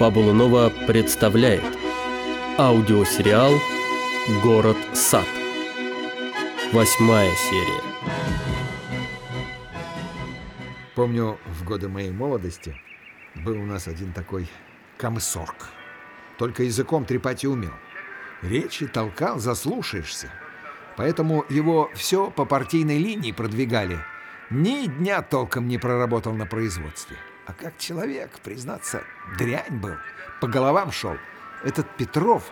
Фабула Нова представляет аудиосериал «Город-сад». Восьмая серия. Помню, в годы моей молодости был у нас один такой комсорг. Только языком трепать и умел. Речи толкал, заслушаешься. Поэтому его все по партийной линии продвигали. Ни дня толком не проработал на производстве. А как человек, признаться, дрянь был. По головам шел. Этот Петров,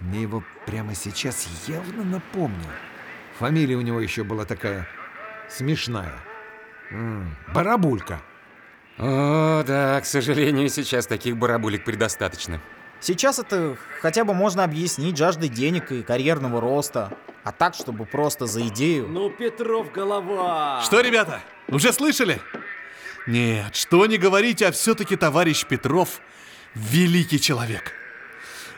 мне его прямо сейчас явно напомнил. Фамилия у него еще была такая смешная. М, Барабулька. О, да, к сожалению, сейчас таких барабулек предостаточно. Сейчас это хотя бы можно объяснить жаждой денег и карьерного роста. А так, чтобы просто за идею... Ну, Петров, голова! Что, ребята, уже слышали? Нет, что не говорите, а все-таки товарищ Петров великий человек.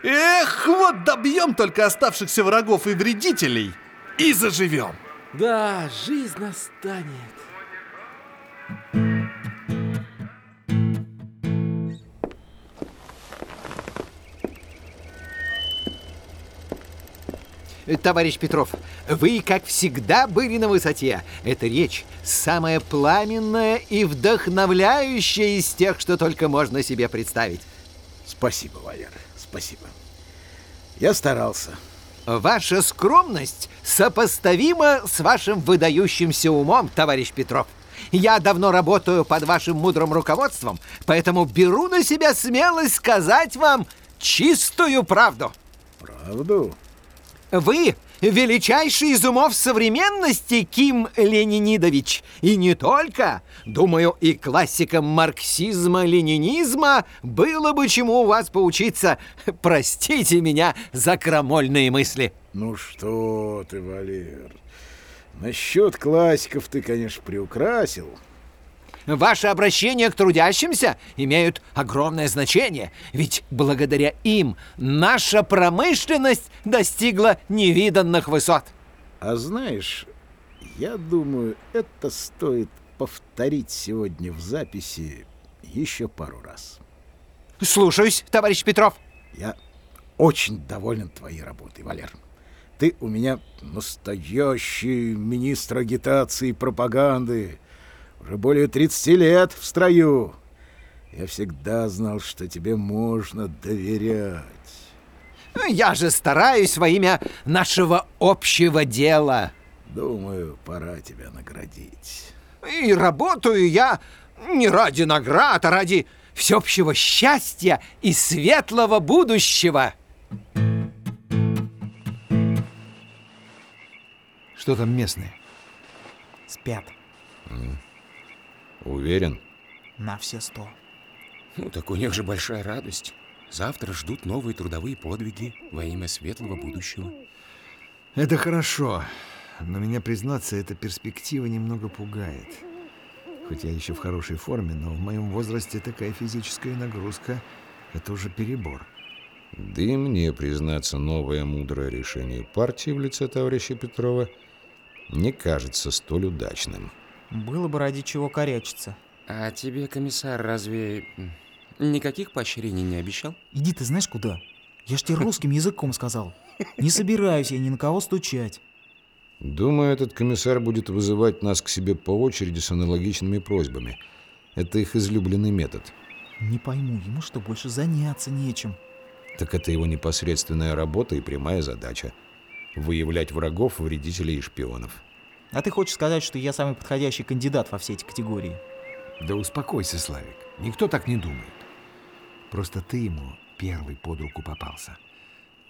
Эх, вот добьем только оставшихся врагов и вредителей и заживем. Да, жизнь настанет. Товарищ Петров, вы, как всегда, были на высоте. Эта речь самая пламенная и вдохновляющая из тех, что только можно себе представить. Спасибо, Валера, спасибо. Я старался. Ваша скромность сопоставима с вашим выдающимся умом, товарищ Петров. Я давно работаю под вашим мудрым руководством, поэтому беру на себя смелость сказать вам чистую правду. Правду? Вы величайший из умов современности, Ким Ленинидович. И не только. Думаю, и классикам марксизма-ленинизма было бы чему у вас поучиться. Простите меня за крамольные мысли. Ну что ты, Валер. Насчет классиков ты, конечно, приукрасил. Ваши обращения к трудящимся имеют огромное значение, ведь благодаря им наша промышленность достигла невиданных высот. А знаешь, я думаю, это стоит повторить сегодня в записи еще пару раз. Слушаюсь, товарищ Петров. Я очень доволен твоей работой, Валер. Ты у меня настоящий министр агитации и пропаганды. Уже более 30 лет в строю. Я всегда знал, что тебе можно доверять. Я же стараюсь во имя нашего общего дела. Думаю, пора тебя наградить. И работаю я не ради наград, а ради всеобщего счастья и светлого будущего. Что там местные? Спят Уверен? на все сто. Ну, так у них же большая радость. Завтра ждут новые трудовые подвиги во имя светлого будущего. Это хорошо, но меня, признаться, эта перспектива немного пугает. Хоть я еще в хорошей форме, но в моем возрасте такая физическая нагрузка – это уже перебор. Да и мне, признаться, новое мудрое решение партии в лице товарища Петрова не кажется столь удачным. Было бы ради чего корячиться. А тебе, комиссар, разве никаких поощрений не обещал? Иди ты знаешь куда? Я ж тебе русским языком сказал. Не собираюсь я ни на кого стучать. Думаю, этот комиссар будет вызывать нас к себе по очереди с аналогичными просьбами. Это их излюбленный метод. Не пойму, ему что, больше заняться нечем? Так это его непосредственная работа и прямая задача – выявлять врагов, вредителей и шпионов. А ты хочешь сказать, что я самый подходящий кандидат во все эти категории? Да успокойся, Славик. Никто так не думает. Просто ты ему первый под руку попался.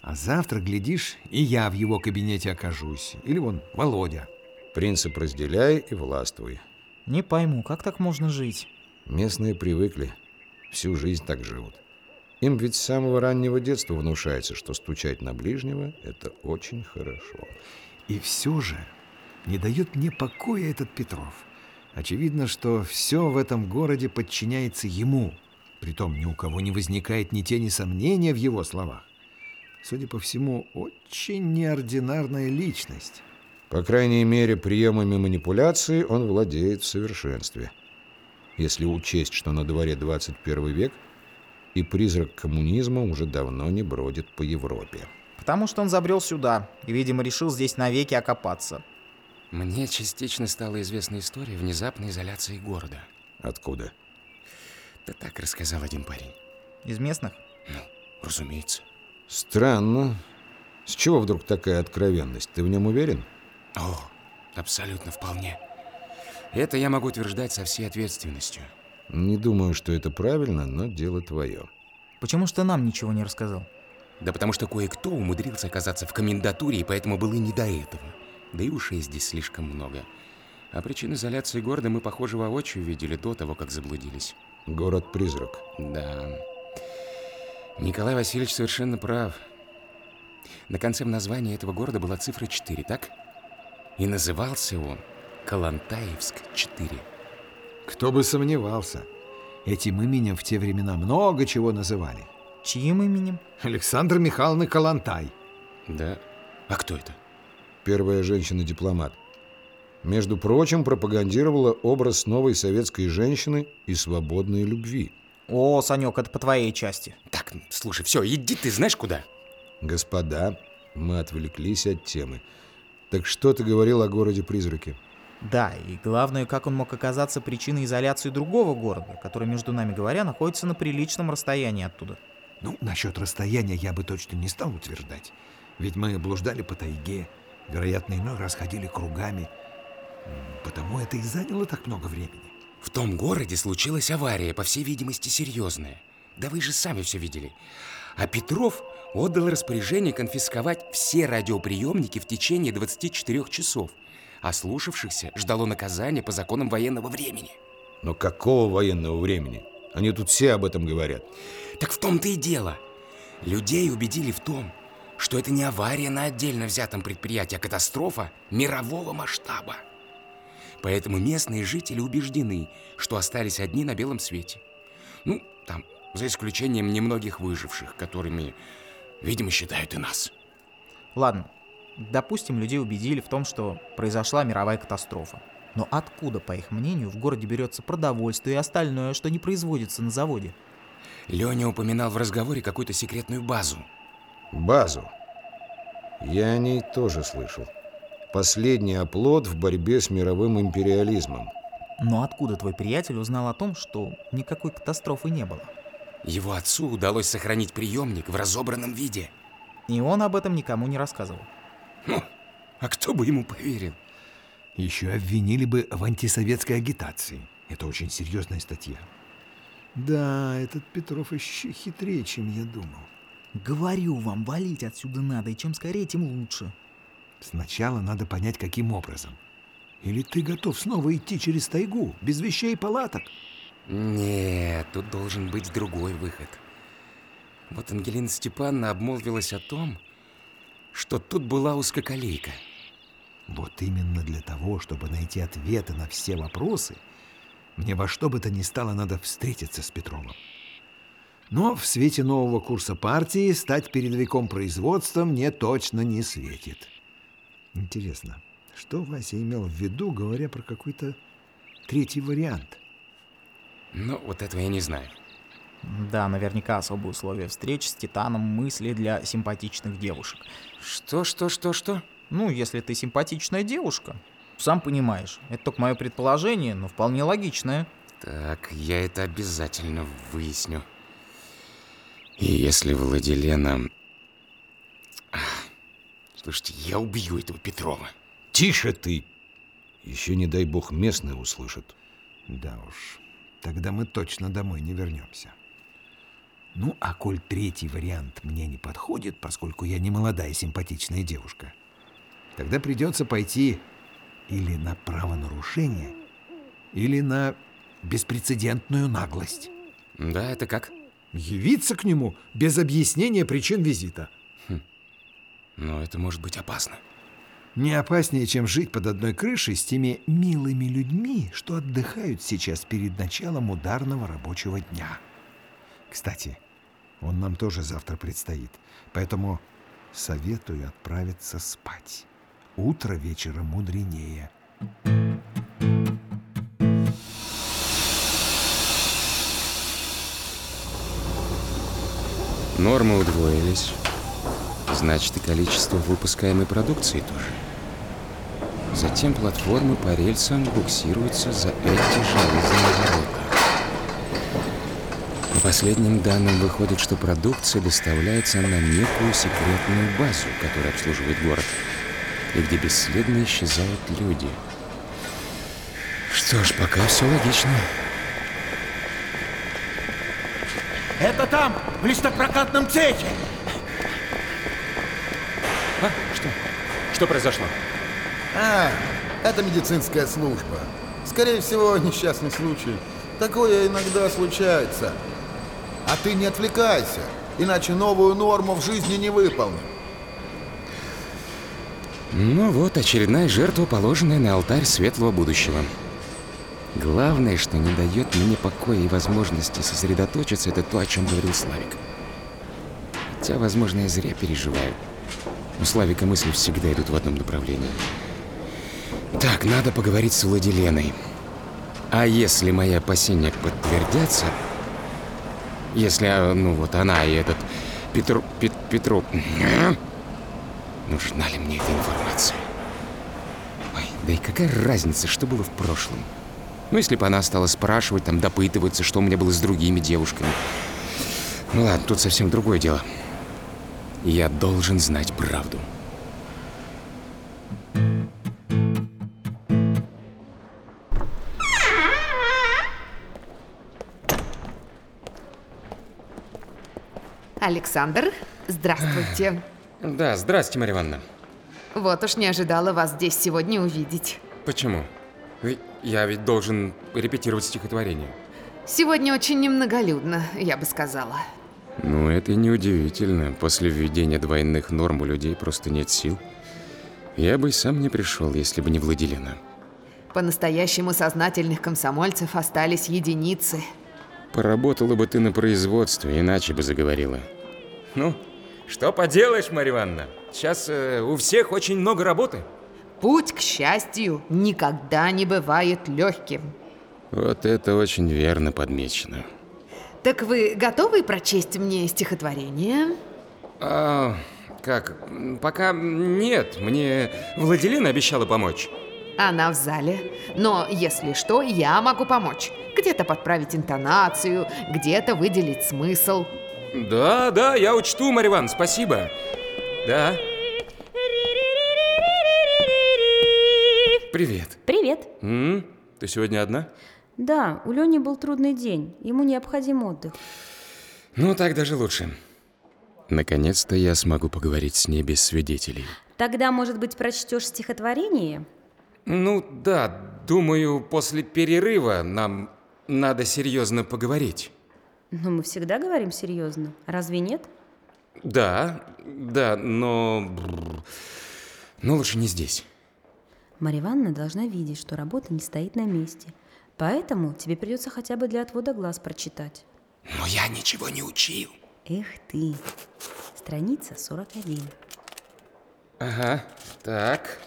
А завтра, глядишь, и я в его кабинете окажусь. Или вон Володя. Принцип «разделяй и властвуй». Не пойму, как так можно жить? Местные привыкли. Всю жизнь так живут. Им ведь с самого раннего детства внушается, что стучать на ближнего – это очень хорошо. И все же не дает мне покоя этот Петров. Очевидно, что все в этом городе подчиняется ему. Притом ни у кого не возникает ни тени сомнения в его словах. Судя по всему, очень неординарная личность. По крайней мере, приемами манипуляции он владеет в совершенстве. Если учесть, что на дворе 21 век, и призрак коммунизма уже давно не бродит по Европе. Потому что он забрел сюда и, видимо, решил здесь навеки окопаться. Мне частично стала известна история внезапной изоляции города. Откуда? Да так рассказал один парень. Из местных? Ну, разумеется. Странно. С чего вдруг такая откровенность? Ты в нем уверен? О, абсолютно вполне. Это я могу утверждать со всей ответственностью. Не думаю, что это правильно, но дело твое. Почему что нам ничего не рассказал? Да потому что кое-кто умудрился оказаться в комендатуре, и поэтому было и не до этого. Да и ушей здесь слишком много. А причин изоляции города мы, похоже, воочию видели до того, как заблудились. Город-призрак. Да. Николай Васильевич совершенно прав. На конце названия этого города была цифра 4, так? И назывался он Калантаевск-4. Кто бы сомневался. Этим именем в те времена много чего называли. Чьим именем? Александр Михайловна Калантай. Да? А кто это? Первая женщина-дипломат. Между прочим, пропагандировала образ новой советской женщины и свободной любви. О, Санек, это по твоей части. Так, слушай, все, иди ты знаешь куда. Господа, мы отвлеклись от темы. Так что ты говорил о городе-призраке? Да, и главное, как он мог оказаться причиной изоляции другого города, который, между нами говоря, находится на приличном расстоянии оттуда. Ну, насчет расстояния я бы точно не стал утверждать. Ведь мы блуждали по тайге, вероятно, иной раз ходили кругами. Потому это и заняло так много времени. В том городе случилась авария, по всей видимости, серьезная. Да вы же сами все видели. А Петров отдал распоряжение конфисковать все радиоприемники в течение 24 часов. А слушавшихся ждало наказание по законам военного времени. Но какого военного времени? Они тут все об этом говорят. Так в том-то и дело. Людей убедили в том, что это не авария на отдельно взятом предприятии, а катастрофа мирового масштаба. Поэтому местные жители убеждены, что остались одни на белом свете. Ну, там, за исключением немногих выживших, которыми, видимо, считают и нас. Ладно, допустим, людей убедили в том, что произошла мировая катастрофа. Но откуда, по их мнению, в городе берется продовольствие и остальное, что не производится на заводе? Леня упоминал в разговоре какую-то секретную базу. Базу. Я о ней тоже слышал. Последний оплот в борьбе с мировым империализмом. Но откуда твой приятель узнал о том, что никакой катастрофы не было? Его отцу удалось сохранить приемник в разобранном виде. И он об этом никому не рассказывал. Ну, а кто бы ему поверил? Еще обвинили бы в антисоветской агитации. Это очень серьезная статья. Да, этот Петров еще хитрее, чем я думал. Говорю вам, валить отсюда надо, и чем скорее, тем лучше. Сначала надо понять, каким образом. Или ты готов снова идти через тайгу, без вещей и палаток? Нет, тут должен быть другой выход. Вот Ангелина Степановна обмолвилась о том, что тут была узкоколейка. Вот именно для того, чтобы найти ответы на все вопросы, мне во что бы то ни стало надо встретиться с Петровым. Но в свете нового курса партии стать передовиком производства мне точно не светит. Интересно, что Вася имел в виду, говоря про какой-то третий вариант? Но вот этого я не знаю. Да, наверняка особые условия встреч с Титаном мысли для симпатичных девушек. Что, что, что, что? Ну, если ты симпатичная девушка. Сам понимаешь, это только мое предположение, но вполне логичное. Так, я это обязательно выясню. И если Владилена... Слушайте, я убью этого Петрова. Тише ты! Еще, не дай бог, местные услышат. Да уж, тогда мы точно домой не вернемся. Ну, а коль третий вариант мне не подходит, поскольку я не молодая симпатичная девушка, тогда придется пойти или на правонарушение, или на беспрецедентную наглость. Да, это как? Явиться к нему без объяснения причин визита. Но это может быть опасно. Не опаснее, чем жить под одной крышей с теми милыми людьми, что отдыхают сейчас перед началом ударного рабочего дня. Кстати, он нам тоже завтра предстоит, поэтому советую отправиться спать. Утро вечера мудренее. Нормы удвоились. Значит, и количество выпускаемой продукции тоже. Затем платформы по рельсам буксируются за эти железные ворота. По последним данным выходит, что продукция доставляется на некую секретную базу, которая обслуживает город, и где бесследно исчезают люди. Что ж, пока все логично. Это там, в листопрокатном цехе. А, что? Что произошло? А, это медицинская служба. Скорее всего, несчастный случай. Такое иногда случается. А ты не отвлекайся, иначе новую норму в жизни не выполним. Ну вот, очередная жертва, положенная на алтарь светлого будущего. Главное, что не дает мне покоя и возможности сосредоточиться, это то, о чем говорил Славик. Хотя, возможно, я зря переживаю. У Славика мысли всегда идут в одном направлении. Так, надо поговорить с Владиленой. А если мои опасения подтвердятся, если, а, ну вот она и этот Петру... Пет, Петру... Нужна ли мне эта информация? Ой, да и какая разница, что было в прошлом? Ну, если бы она стала спрашивать, там, допытываться, что у меня было с другими девушками. Ну ладно, тут совсем другое дело. Я должен знать правду. Александр, здравствуйте. Да, здрасте, Марья Ивановна. Вот уж не ожидала вас здесь сегодня увидеть. Почему? Ведь Я ведь должен репетировать стихотворение. Сегодня очень немноголюдно, я бы сказала. Ну, это и неудивительно. После введения двойных норм у людей просто нет сил. Я бы и сам не пришел, если бы не Владилена. По-настоящему сознательных комсомольцев остались единицы. Поработала бы ты на производстве, иначе бы заговорила. Ну, что поделаешь, Марья Ивановна? Сейчас э, у всех очень много работы. Путь к счастью никогда не бывает легким. Вот это очень верно подмечено. Так вы готовы прочесть мне стихотворение? А, как? Пока нет. Мне Владилена обещала помочь. Она в зале. Но, если что, я могу помочь. Где-то подправить интонацию, где-то выделить смысл. Да, да, я учту, Марья Ивановна, спасибо. Да. Привет. Привет. М? Ты сегодня одна? Да, у Лени был трудный день. Ему необходим отдых. Ну, так даже лучше. Наконец-то я смогу поговорить с ней без свидетелей. Тогда, может быть, прочтешь стихотворение? Ну, да, думаю, после перерыва нам надо серьезно поговорить. Но мы всегда говорим серьезно. Разве нет? Да, да, но... Но лучше не здесь. Марья Ивановна должна видеть, что работа не стоит на месте. Поэтому тебе придется хотя бы для отвода глаз прочитать. Но я ничего не учил. Эх ты. Страница 41. Ага, так.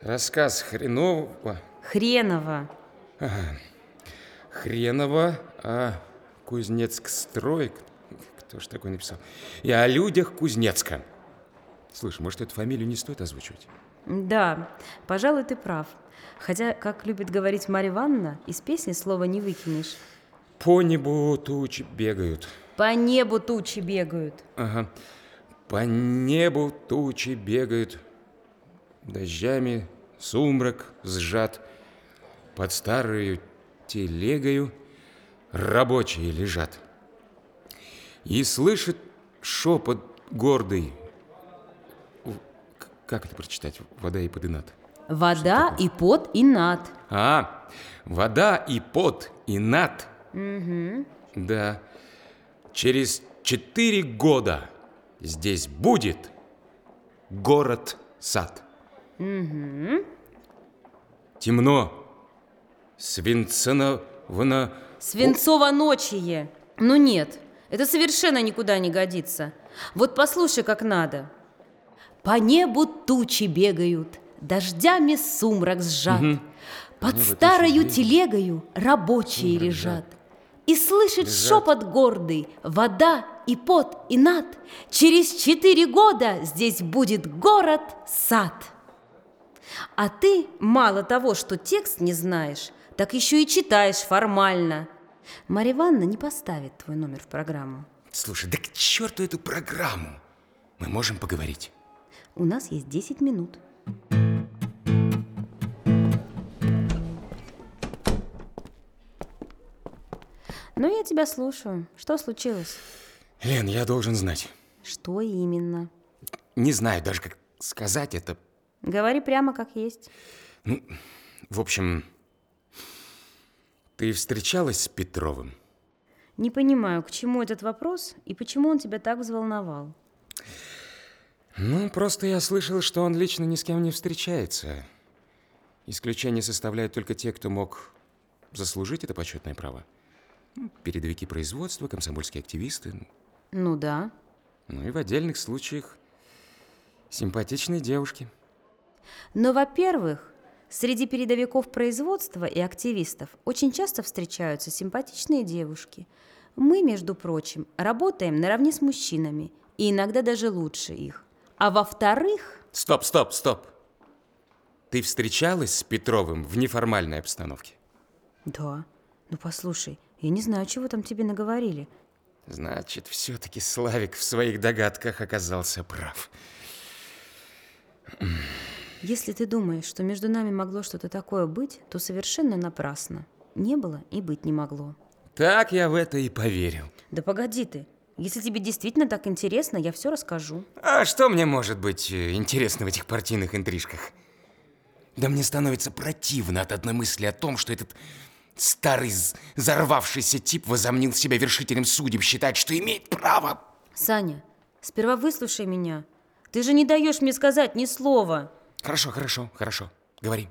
Рассказ Хренового... Хренова. Ага. Хренова о Кузнецк-строй. Кто ж такой написал? И о людях Кузнецка. Слушай, может, эту фамилию не стоит озвучивать? Да, пожалуй, ты прав. Хотя, как любит говорить Марья Ивановна, из песни слова не выкинешь. По небу тучи бегают. По небу тучи бегают. Ага. По небу тучи бегают. Дождями сумрак сжат. Под старую телегою рабочие лежат. И слышит шепот гордый. Как это прочитать? Вода и подынат. Вода и пот и над. А, вода и пот и над. Угу. Да. Через четыре года здесь будет город-сад. Угу. Темно. Свинценовно... Свинцово-ночие. Ну нет, это совершенно никуда не годится. Вот послушай, как надо. По небу тучи бегают, дождями сумрак сжат. Мгм. Под тучи старою телегою рабочие сумрак лежат. И слышит шепот гордый, вода и пот и над. Через четыре года здесь будет город-сад. А ты мало того, что текст не знаешь, так еще и читаешь формально. Марья Ивановна не поставит твой номер в программу. Слушай, да к черту эту программу. Мы можем поговорить. У нас есть 10 минут. Ну, я тебя слушаю. Что случилось? Лен, я должен знать. Что именно? Не знаю даже, как сказать это. Говори прямо как есть. Ну, в общем, ты встречалась с Петровым? Не понимаю, к чему этот вопрос и почему он тебя так взволновал. Ну, просто я слышал, что он лично ни с кем не встречается. Исключение составляют только те, кто мог заслужить это почетное право. Передовики производства, комсомольские активисты. Ну да. Ну и в отдельных случаях симпатичные девушки. Но, во-первых, среди передовиков производства и активистов очень часто встречаются симпатичные девушки. Мы, между прочим, работаем наравне с мужчинами, и иногда даже лучше их. А во-вторых, Стоп, стоп, стоп. Ты встречалась с Петровым в неформальной обстановке? да, ну послушай, я не знаю, чего там тебе наговорили. Значит, все-таки Славик в своих догадках оказался прав. Если ты думаешь, что между нами могло что-то такое быть, то совершенно напрасно. Не было и быть не могло. Так я в это и поверил. Да погоди ты. Если тебе действительно так интересно, я все расскажу. А что мне может быть э, интересно в этих партийных интрижках? Да мне становится противно от одной мысли о том, что этот старый взорвавшийся тип возомнил себя вершителем судеб, считает, что имеет право. Саня, сперва выслушай меня. Ты же не даешь мне сказать ни слова. Хорошо, хорошо, хорошо. Говори.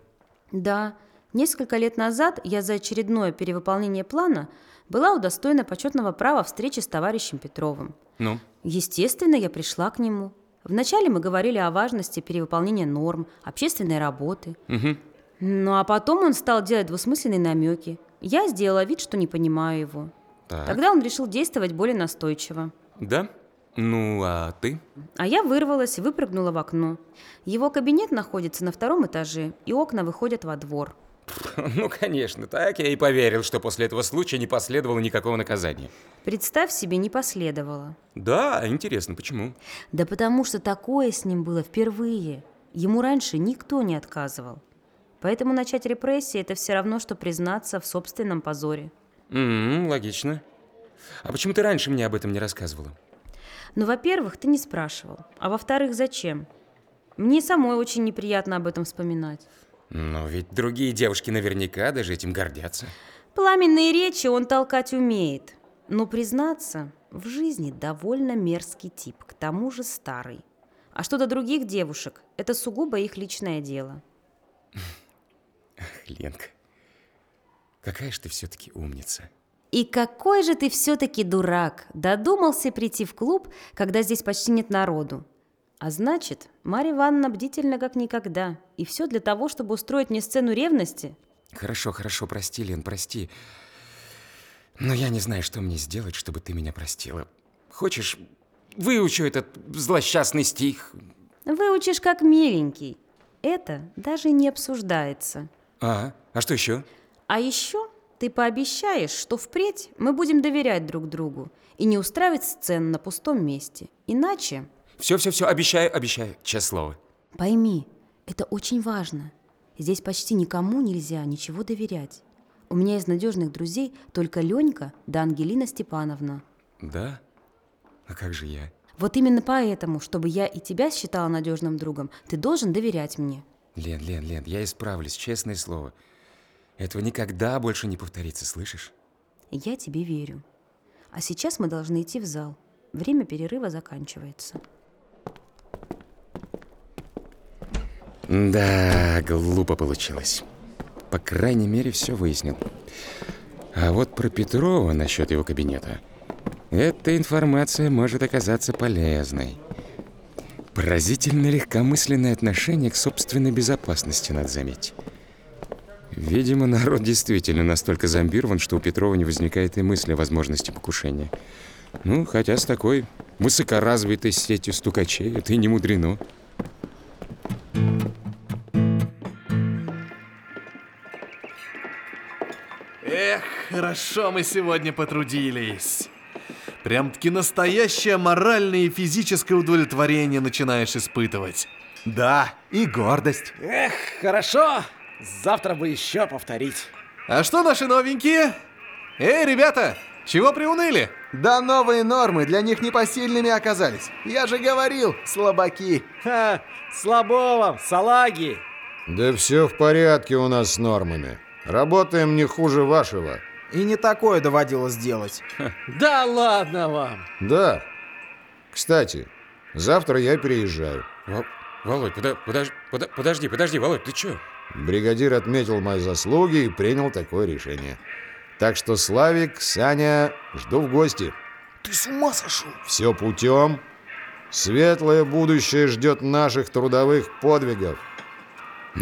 Да, несколько лет назад я за очередное перевыполнение плана была удостоена почетного права встречи с товарищем Петровым. Ну? Естественно, я пришла к нему. Вначале мы говорили о важности перевыполнения норм, общественной работы. Угу. Ну а потом он стал делать двусмысленные намеки. Я сделала вид, что не понимаю его. Так. Тогда он решил действовать более настойчиво. Да? Ну, а ты? А я вырвалась и выпрыгнула в окно. Его кабинет находится на втором этаже, и окна выходят во двор. Ну, конечно, так я и поверил, что после этого случая не последовало никакого наказания. Представь себе, не последовало. Да, интересно, почему? Да потому что такое с ним было впервые. Ему раньше никто не отказывал. Поэтому начать репрессии – это все равно, что признаться в собственном позоре. М, логично. А почему ты раньше мне об этом не рассказывала? Ну, во-первых, ты не спрашивал. А во-вторых, зачем? Мне самой очень неприятно об этом вспоминать. Но ведь другие девушки наверняка даже этим гордятся. Пламенные речи он толкать умеет. Но, признаться, в жизни довольно мерзкий тип, к тому же старый. А что до других девушек, это сугубо их личное дело. Ах, Ленка, какая же ты все-таки умница. И какой же ты все-таки дурак! Додумался прийти в клуб, когда здесь почти нет народу. А значит, Марья Ивановна бдительна как никогда. И все для того, чтобы устроить мне сцену ревности. Хорошо, хорошо, прости, Лен, прости. Но я не знаю, что мне сделать, чтобы ты меня простила. Хочешь, выучу этот злосчастный стих? Выучишь как миленький. Это даже не обсуждается. А, а что еще? А еще ты пообещаешь, что впредь мы будем доверять друг другу и не устраивать сцен на пустом месте. Иначе... Все, все, все, обещаю, обещаю, честное слово. Пойми, это очень важно. Здесь почти никому нельзя ничего доверять. У меня из надежных друзей только Ленька да Ангелина Степановна. Да? А как же я? Вот именно поэтому, чтобы я и тебя считала надежным другом, ты должен доверять мне. Лен, Лен, Лен, я исправлюсь, честное слово. Этого никогда больше не повторится, слышишь? Я тебе верю. А сейчас мы должны идти в зал. Время перерыва заканчивается. Да, глупо получилось. По крайней мере, все выяснил. А вот про Петрова насчет его кабинета. Эта информация может оказаться полезной. Поразительно легкомысленное отношение к собственной безопасности, надо заметить. Видимо, народ действительно настолько зомбирован, что у Петрова не возникает и мысли о возможности покушения. Ну, хотя с такой высокоразвитой сетью стукачей это и не мудрено. Хорошо мы сегодня потрудились. Прям-таки настоящее моральное и физическое удовлетворение начинаешь испытывать. Да, и гордость. Эх, хорошо. Завтра бы еще повторить. А что наши новенькие? Эй, ребята, чего приуныли? Да новые нормы для них непосильными оказались. Я же говорил, слабаки. Ха, слабого, салаги. Да все в порядке у нас с нормами. Работаем не хуже вашего. И не такое доводилось делать. Да ладно вам. Да. Кстати, завтра я переезжаю. Вол- Володь, пода- подож- пода- подожди, подожди, Володь, ты чё? Бригадир отметил мои заслуги и принял такое решение. Так что, Славик, Саня, жду в гости. Ты с ума сошел? Все путем. Светлое будущее ждет наших трудовых подвигов.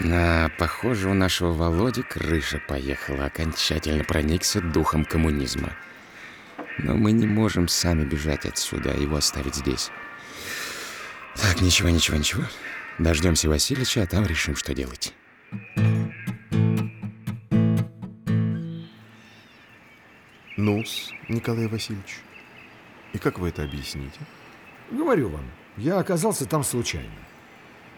На, похоже, у нашего Володи крыша поехала, окончательно проникся духом коммунизма. Но мы не можем сами бежать отсюда, а его оставить здесь. Так, ничего, ничего, ничего. Дождемся Васильевича, а там решим, что делать. Ну-с, Николай Васильевич, и как вы это объясните? Говорю вам, я оказался там случайно.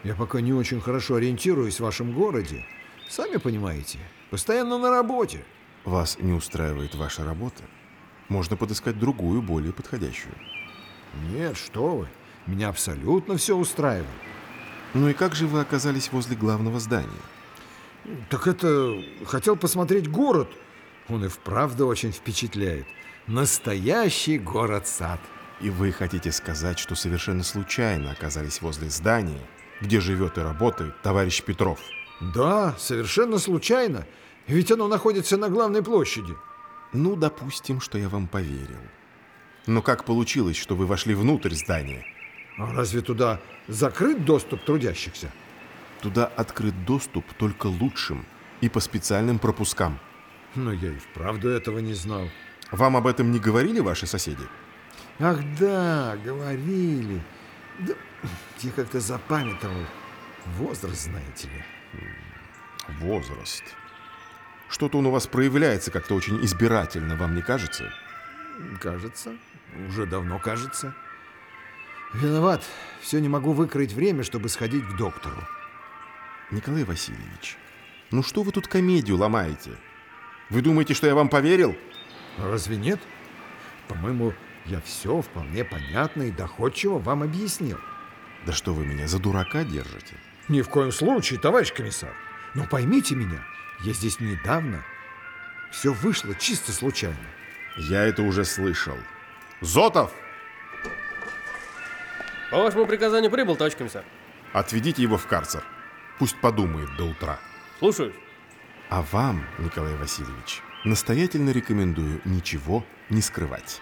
Я пока не очень хорошо ориентируюсь в вашем городе. Сами понимаете, постоянно на работе. Вас не устраивает ваша работа? Можно подыскать другую, более подходящую. Нет, что вы. Меня абсолютно все устраивает. Ну и как же вы оказались возле главного здания? Так это... Хотел посмотреть город. Он и вправду очень впечатляет. Настоящий город-сад. И вы хотите сказать, что совершенно случайно оказались возле здания, где живет и работает товарищ Петров? Да, совершенно случайно. Ведь оно находится на главной площади. Ну, допустим, что я вам поверил. Но как получилось, что вы вошли внутрь здания? А разве туда закрыт доступ трудящихся? Туда открыт доступ только лучшим и по специальным пропускам. Но я и вправду этого не знал. Вам об этом не говорили ваши соседи? Ах да, говорили. Да, я как-то запамятовал. Возраст, знаете ли. Возраст. Что-то он у вас проявляется как-то очень избирательно, вам не кажется? Кажется. Уже давно кажется. Виноват. Все не могу выкроить время, чтобы сходить к доктору. Николай Васильевич, ну что вы тут комедию ломаете? Вы думаете, что я вам поверил? Разве нет? По-моему, я все вполне понятно и доходчиво вам объяснил. Да что вы меня за дурака держите? Ни в коем случае, товарищ комиссар. Но поймите меня, я здесь недавно. Все вышло чисто случайно. Я это уже слышал. Зотов! По вашему приказанию прибыл, товарищ комиссар. Отведите его в карцер. Пусть подумает до утра. Слушаюсь. А вам, Николай Васильевич, настоятельно рекомендую ничего не скрывать.